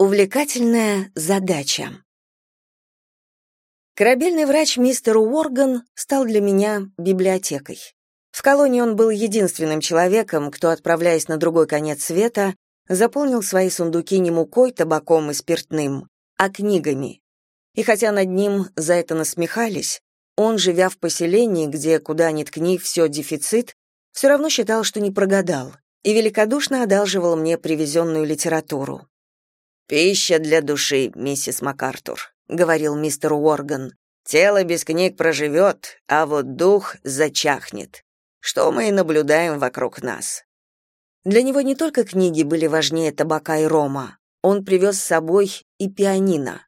Увлекательная задача. Корабельный врач мистер Уорган стал для меня библиотекой. В колонии он был единственным человеком, кто, отправляясь на другой конец света, заполнил свои сундуки не мукой, табаком и спиртным, а книгами. И хотя над ним за это насмехались, он, живя в поселении, где куда ни ткни все дефицит, все равно считал, что не прогадал, и великодушно одалживал мне привезенную литературу. «Пища для души, миссис МакАртур», — говорил мистер Уорган. «Тело без книг проживет, а вот дух зачахнет. Что мы и наблюдаем вокруг нас». Для него не только книги были важнее табака и рома. Он привез с собой и пианино.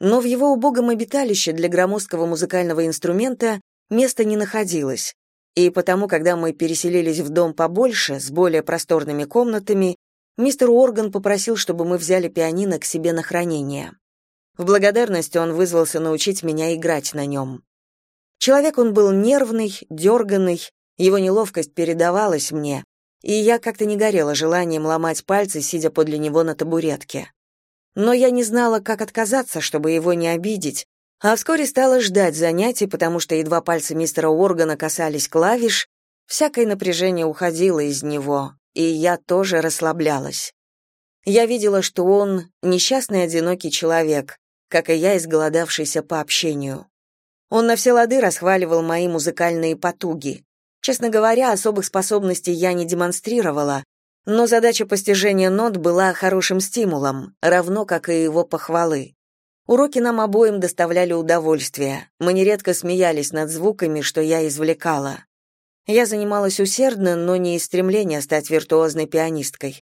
Но в его убогом обиталище для громоздкого музыкального инструмента места не находилось, и потому, когда мы переселились в дом побольше, с более просторными комнатами, мистер Уорган попросил, чтобы мы взяли пианино к себе на хранение. В благодарность он вызвался научить меня играть на нем. Человек он был нервный, дерганный, его неловкость передавалась мне, и я как-то не горела желанием ломать пальцы, сидя подле него на табуретке. Но я не знала, как отказаться, чтобы его не обидеть, а вскоре стала ждать занятий, потому что едва пальцы мистера Органа касались клавиш, всякое напряжение уходило из него, и я тоже расслаблялась. Я видела, что он несчастный одинокий человек, как и я, изголодавшийся по общению. Он на все лады расхваливал мои музыкальные потуги. Честно говоря, особых способностей я не демонстрировала, но задача постижения нот была хорошим стимулом, равно как и его похвалы. Уроки нам обоим доставляли удовольствие. Мы нередко смеялись над звуками, что я извлекала. Я занималась усердно, но не из стремления стать виртуозной пианисткой.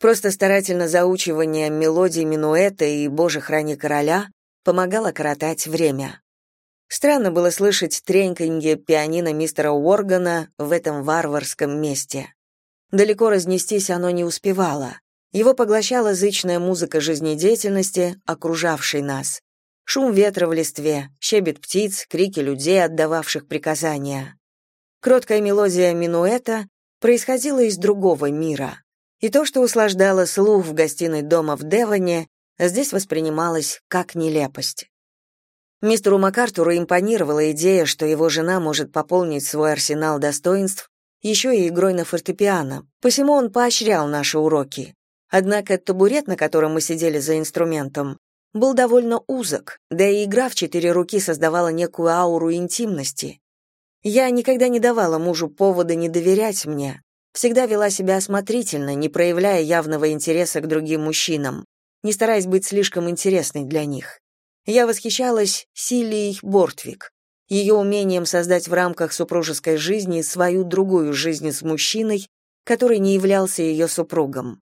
Просто старательно заучивание мелодий минуэта и «Боже, храни короля» помогало коротать время. Странно было слышать треньканье пианино мистера Уоргана в этом варварском месте. Далеко разнестись оно не успевало. Его поглощала зычная музыка жизнедеятельности, окружавшей нас. Шум ветра в листве, щебет птиц, крики людей, отдававших приказания. Кроткая мелодия минуэта происходила из другого мира. И то, что услаждало слух в гостиной дома в Девоне, здесь воспринималось как нелепость. Мистеру МакАртуру импонировала идея, что его жена может пополнить свой арсенал достоинств еще и игрой на фортепиано, посему он поощрял наши уроки. Однако табурет, на котором мы сидели за инструментом, был довольно узок, да и игра в четыре руки создавала некую ауру интимности. Я никогда не давала мужу повода не доверять мне, всегда вела себя осмотрительно, не проявляя явного интереса к другим мужчинам, не стараясь быть слишком интересной для них. Я восхищалась Силией Бортвик, ее умением создать в рамках супружеской жизни свою другую жизнь с мужчиной, который не являлся ее супругом.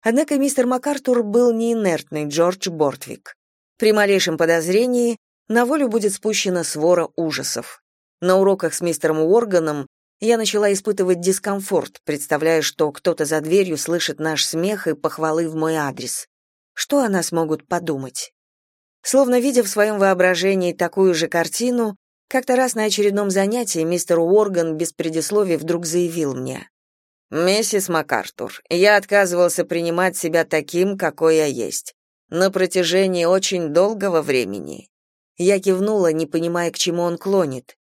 Однако мистер МакАртур был не инертный Джордж Бортвик. При малейшем подозрении на волю будет спущена свора ужасов. На уроках с мистером Уорганом я начала испытывать дискомфорт, представляя, что кто-то за дверью слышит наш смех и похвалы в мой адрес. Что о нас могут подумать? Словно видя в своем воображении такую же картину, как-то раз на очередном занятии мистер Уорган без предисловий вдруг заявил мне. «Миссис МакАртур, я отказывался принимать себя таким, какой я есть. На протяжении очень долгого времени». Я кивнула, не понимая, к чему он клонит.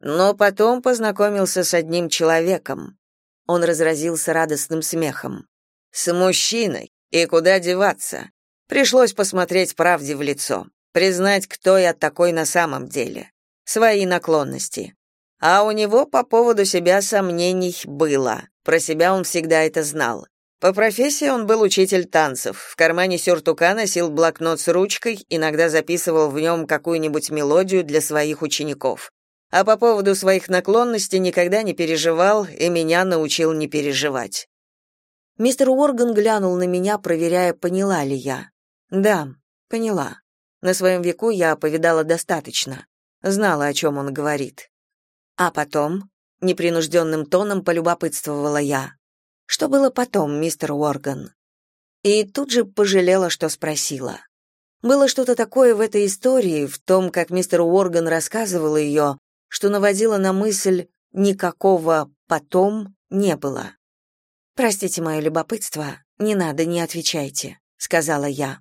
Но потом познакомился с одним человеком. Он разразился радостным смехом. «С мужчиной. И куда деваться? Пришлось посмотреть правде в лицо, признать, кто я такой на самом деле, свои наклонности. А у него по поводу себя сомнений было. Про себя он всегда это знал. По профессии он был учитель танцев. В кармане сюртука носил блокнот с ручкой, иногда записывал в нем какую-нибудь мелодию для своих учеников. А по поводу своих наклонностей никогда не переживал и меня научил не переживать. Мистер Уорган глянул на меня, проверяя, поняла ли я. Да, поняла. На своем веку я повидала достаточно. Знала, о чем он говорит. А потом, непринужденным тоном полюбопытствовала я. Что было потом, мистер Уорган? И тут же пожалела, что спросила. Было что-то такое в этой истории, в том, как мистер Уорган рассказывал ее, что наводило на мысль «никакого потом не было». «Простите мое любопытство, не надо, не отвечайте», — сказала я.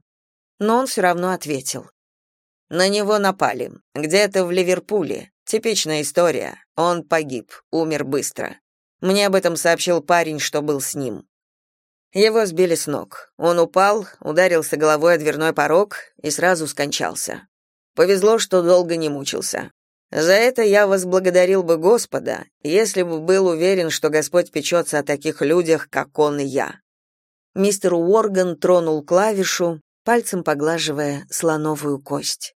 но он все равно ответил. «На него напали. Где-то в Ливерпуле. Типичная история. Он погиб, умер быстро. Мне об этом сообщил парень, что был с ним. Его сбили с ног. Он упал, ударился головой о дверной порог и сразу скончался. Повезло, что долго не мучился. За это я возблагодарил бы Господа, если бы был уверен, что Господь печется о таких людях, как он и я. Мистер Уорган тронул клавишу, пальцем поглаживая слоновую кость.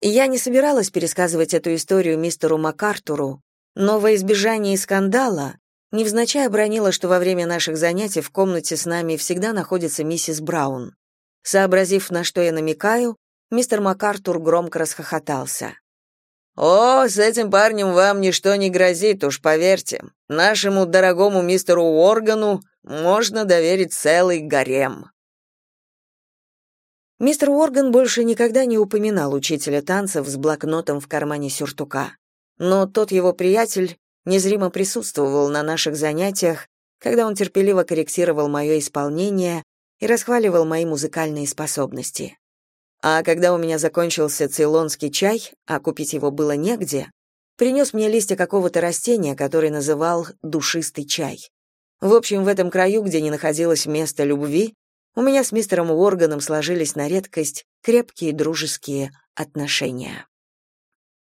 Я не собиралась пересказывать эту историю мистеру МакАртуру, но во избежание скандала невзначай обронила, что во время наших занятий в комнате с нами всегда находится миссис Браун. Сообразив, на что я намекаю, мистер МакАртур громко расхохотался. «О, с этим парнем вам ничто не грозит, уж поверьте. Нашему дорогому мистеру Уоргану можно доверить целый гарем». Мистер Уорган больше никогда не упоминал учителя танцев с блокнотом в кармане сюртука. Но тот его приятель незримо присутствовал на наших занятиях, когда он терпеливо корректировал мое исполнение и расхваливал мои музыкальные способности. А когда у меня закончился цейлонский чай, а купить его было негде, принес мне листья какого-то растения, который называл «душистый чай». В общем, в этом краю, где не находилось места любви, у меня с мистером Уорганом сложились на редкость крепкие дружеские отношения.